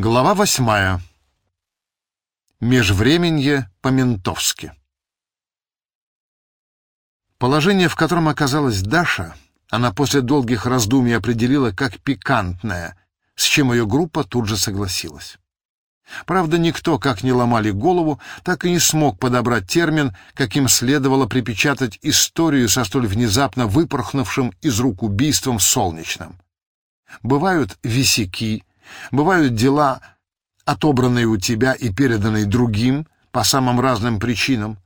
Глава восьмая. Межвременье по-ментовски. Положение, в котором оказалась Даша, она после долгих раздумий определила как пикантное, с чем ее группа тут же согласилась. Правда, никто, как ни ломали голову, так и не смог подобрать термин, каким следовало припечатать историю со столь внезапно выпорхнувшим из рук убийством солнечным. Бывают висяки, Бывают дела, отобранные у тебя и переданные другим по самым разным причинам.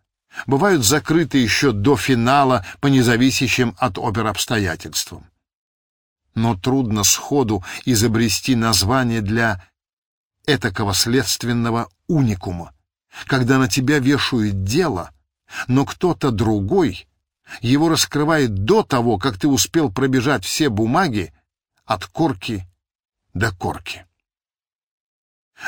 Бывают закрыты еще до финала по независящим от опер обстоятельствам. Но трудно сходу изобрести название для этакого следственного уникума, когда на тебя вешают дело, но кто-то другой его раскрывает до того, как ты успел пробежать все бумаги от корки до корки.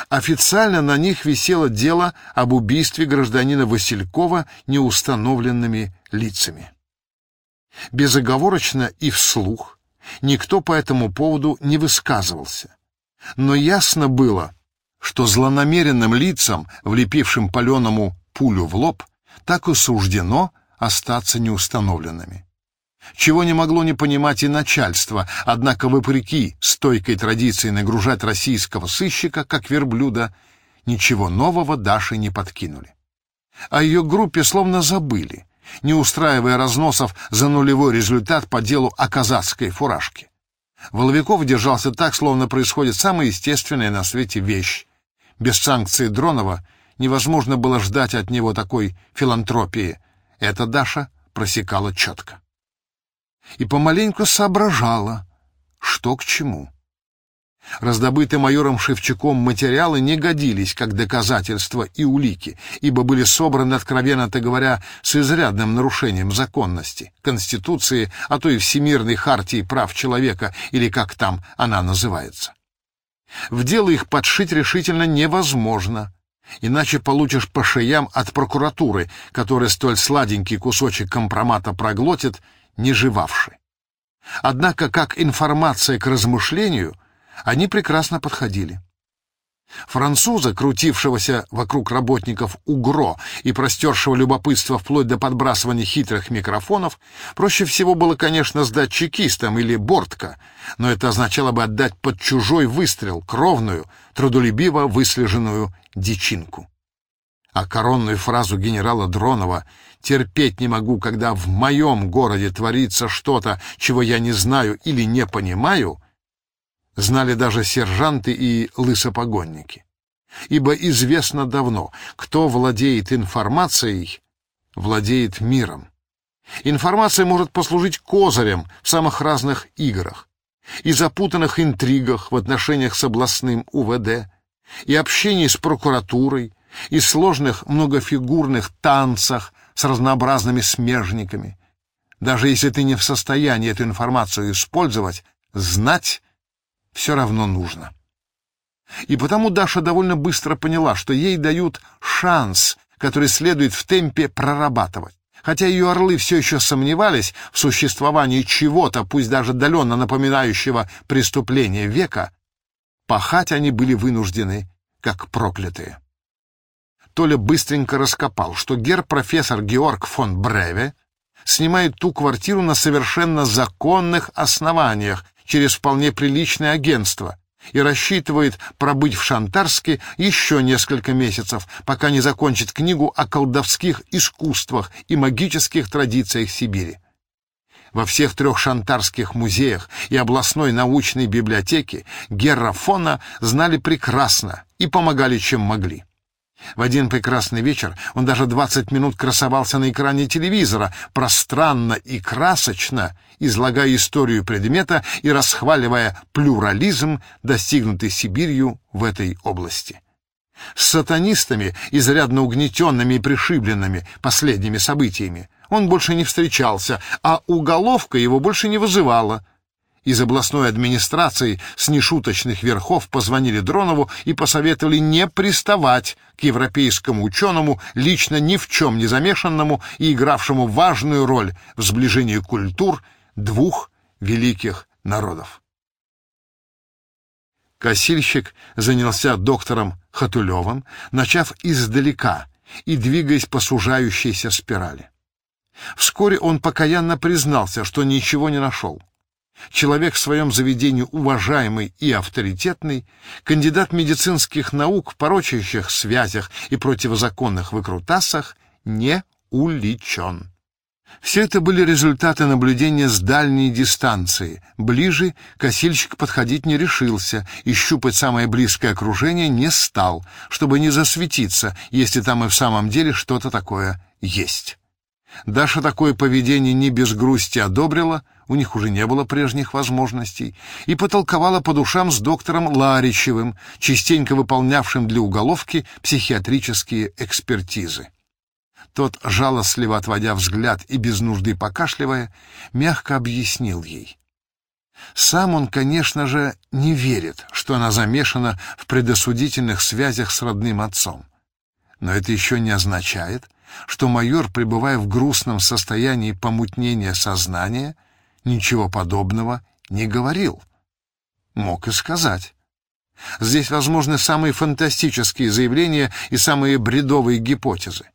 Официально на них висело дело об убийстве гражданина Василькова неустановленными лицами. Безоговорочно и вслух никто по этому поводу не высказывался. Но ясно было, что злонамеренным лицам, влепившим паленому пулю в лоб, так и суждено остаться неустановленными чего не могло не понимать и начальство, однако, вопреки стойкой традиции нагружать российского сыщика, как верблюда, ничего нового Даше не подкинули. О ее группе словно забыли, не устраивая разносов за нулевой результат по делу о казацкой фуражке. Воловиков держался так, словно происходит самая естественная на свете вещь. Без санкции Дронова невозможно было ждать от него такой филантропии. Это Даша просекала четко и помаленьку соображала, что к чему. Раздобытые майором Шевчуком материалы не годились как доказательства и улики, ибо были собраны, откровенно-то говоря, с изрядным нарушением законности, Конституции, а то и Всемирной хартии прав человека, или как там она называется. В дело их подшить решительно невозможно, иначе получишь по шеям от прокуратуры, которая столь сладенький кусочек компромата проглотит не живавши. Однако, как информация к размышлению, они прекрасно подходили. Француза, крутившегося вокруг работников УГРО и простершего любопытство вплоть до подбрасывания хитрых микрофонов, проще всего было, конечно, сдать чекистам или бортка, но это означало бы отдать под чужой выстрел кровную, трудолюбиво выслеженную дичинку. А коронную фразу генерала Дронова «терпеть не могу, когда в моем городе творится что-то, чего я не знаю или не понимаю», знали даже сержанты и лысопогонники. Ибо известно давно, кто владеет информацией, владеет миром. Информация может послужить козырем в самых разных играх, и запутанных интригах в отношениях с областным УВД, и общении с прокуратурой, и сложных многофигурных танцах с разнообразными смежниками. Даже если ты не в состоянии эту информацию использовать, знать все равно нужно. И потому Даша довольно быстро поняла, что ей дают шанс, который следует в темпе прорабатывать. Хотя ее орлы все еще сомневались в существовании чего-то, пусть даже отдаленно напоминающего преступление века, пахать они были вынуждены, как проклятые. Толя быстренько раскопал, что гер-профессор Георг фон Бреве снимает ту квартиру на совершенно законных основаниях через вполне приличное агентство и рассчитывает пробыть в Шантарске еще несколько месяцев, пока не закончит книгу о колдовских искусствах и магических традициях Сибири. Во всех трех шантарских музеях и областной научной библиотеке Герра Фона знали прекрасно и помогали, чем могли. В один прекрасный вечер он даже 20 минут красовался на экране телевизора, пространно и красочно излагая историю предмета и расхваливая плюрализм, достигнутый Сибирью в этой области. С сатанистами, изрядно угнетенными и пришибленными последними событиями, он больше не встречался, а уголовка его больше не вызывала — из областной администрации с нешуточных верхов позвонили Дронову и посоветовали не приставать к европейскому ученому, лично ни в чем не замешанному и игравшему важную роль в сближении культур двух великих народов. Косильщик занялся доктором Хатулевым, начав издалека и двигаясь по сужающейся спирали. Вскоре он покаянно признался, что ничего не нашел. Человек в своем заведении уважаемый и авторитетный, кандидат медицинских наук, порочащих связях и противозаконных выкрутасах, не уличен. Все это были результаты наблюдения с дальней дистанции. Ближе косильщик подходить не решился и щупать самое близкое окружение не стал, чтобы не засветиться, если там и в самом деле что-то такое есть. Даша такое поведение не без грусти одобрила, у них уже не было прежних возможностей, и потолковала по душам с доктором Ларичевым, частенько выполнявшим для уголовки психиатрические экспертизы. Тот, жалостливо отводя взгляд и без нужды покашливая, мягко объяснил ей. Сам он, конечно же, не верит, что она замешана в предосудительных связях с родным отцом. Но это еще не означает, что майор, пребывая в грустном состоянии помутнения сознания, ничего подобного не говорил. Мог и сказать. Здесь возможны самые фантастические заявления и самые бредовые гипотезы.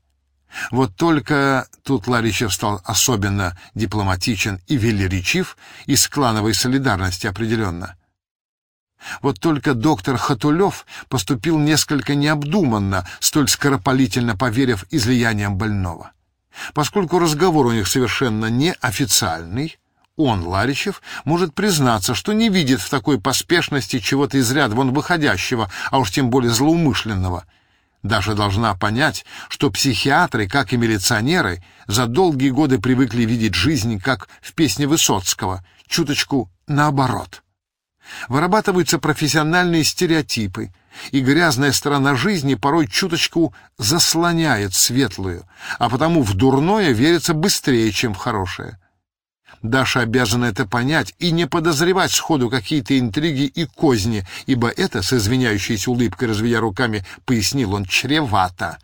Вот только тут Ларичев стал особенно дипломатичен и велеречив, из клановой солидарности определенно. Вот только доктор Хатулев поступил несколько необдуманно, столь скоропалительно поверив излияниям больного. Поскольку разговор у них совершенно неофициальный, он, Ларичев, может признаться, что не видит в такой поспешности чего-то из ряда вон выходящего, а уж тем более злоумышленного — даже должна понять, что психиатры, как и милиционеры, за долгие годы привыкли видеть жизнь, как в песне Высоцкого, чуточку наоборот. Вырабатываются профессиональные стереотипы, и грязная сторона жизни порой чуточку заслоняет светлую, а потому в дурное верится быстрее, чем в хорошее. Даша обязана это понять и не подозревать сходу какие-то интриги и козни, ибо это, с извиняющейся улыбкой разведя руками, пояснил он, чревато.